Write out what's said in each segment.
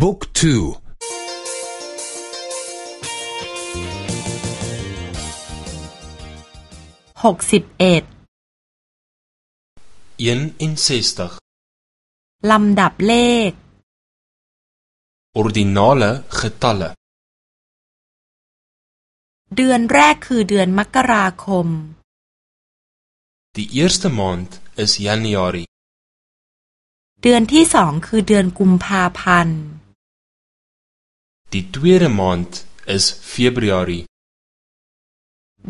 บุ๊กทูหกสิบเอ็ดลำดับเลข ordinale getalle เดือนแรกคือเดือนมกราคม Die eerste maand is Januarie เดือนที่สองคือเดือนกุมภาพันธ์ Die tweede maand is Februarie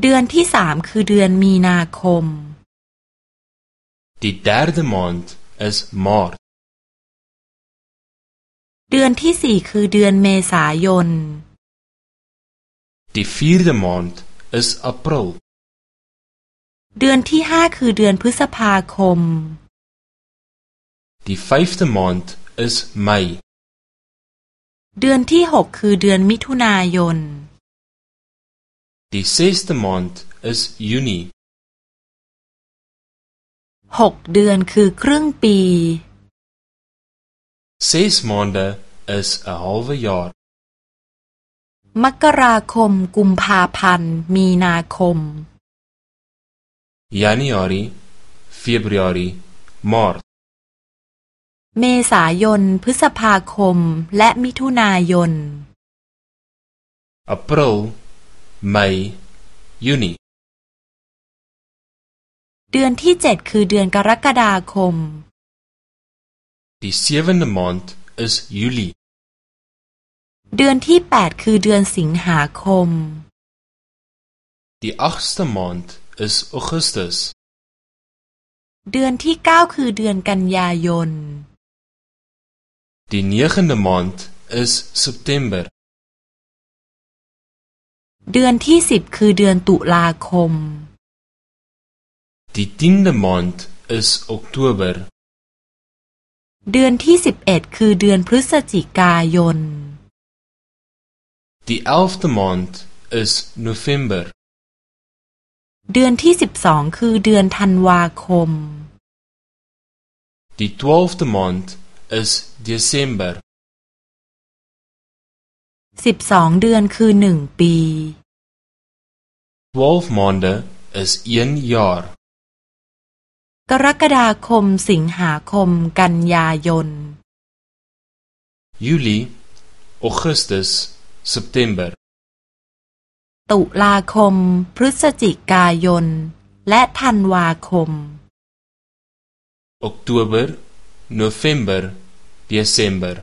เดือนที่สามคือเดือนมีนาคม Die derde maand is Maart เดือนที่สี่คือเดือนเมษายน Die vierde maand is April เดือนที่ห้าคือเดือนพฤษภาคม Die vijfde maand is Mei เดือนที่หกคือเดือนมิถุนายน Die zesde maand is Juni หกเดือนคือครึ่งปี Zes maanden is een halve jaar มกราคมกุมภาพันธ์มีนาคม Januari Februari Maart เมษายน พฤษภาคม และมิถุนายน April Mei Juni เดือนที่เจ็ดคือเดือนกรกฎาคม Die zevende maand is Juli เดือนที่แปดคือเดือนสิงหาคม Die achtste maand is Augustus เดือนที่เก้าคือเดือนกันยายน Die negende maand is September เดือนที่สิบคือเดือนตุลาคม Die tiende maand is Oktober เดือนที่สิบเอ็ดคือเดือนพฤศจิกายน Die elfde maand is November เดือนที่สิบสองคือเดือนธันวาคม Die twaalfde maand is December สิบสองเดือนคือหนึ่งปี Twaalf maanden is een jaar กรกฎาคมสิงหาคมกันยายน Juli Augustus September ตุลาคม พฤศจิกายน และธันวาคม Oktober November December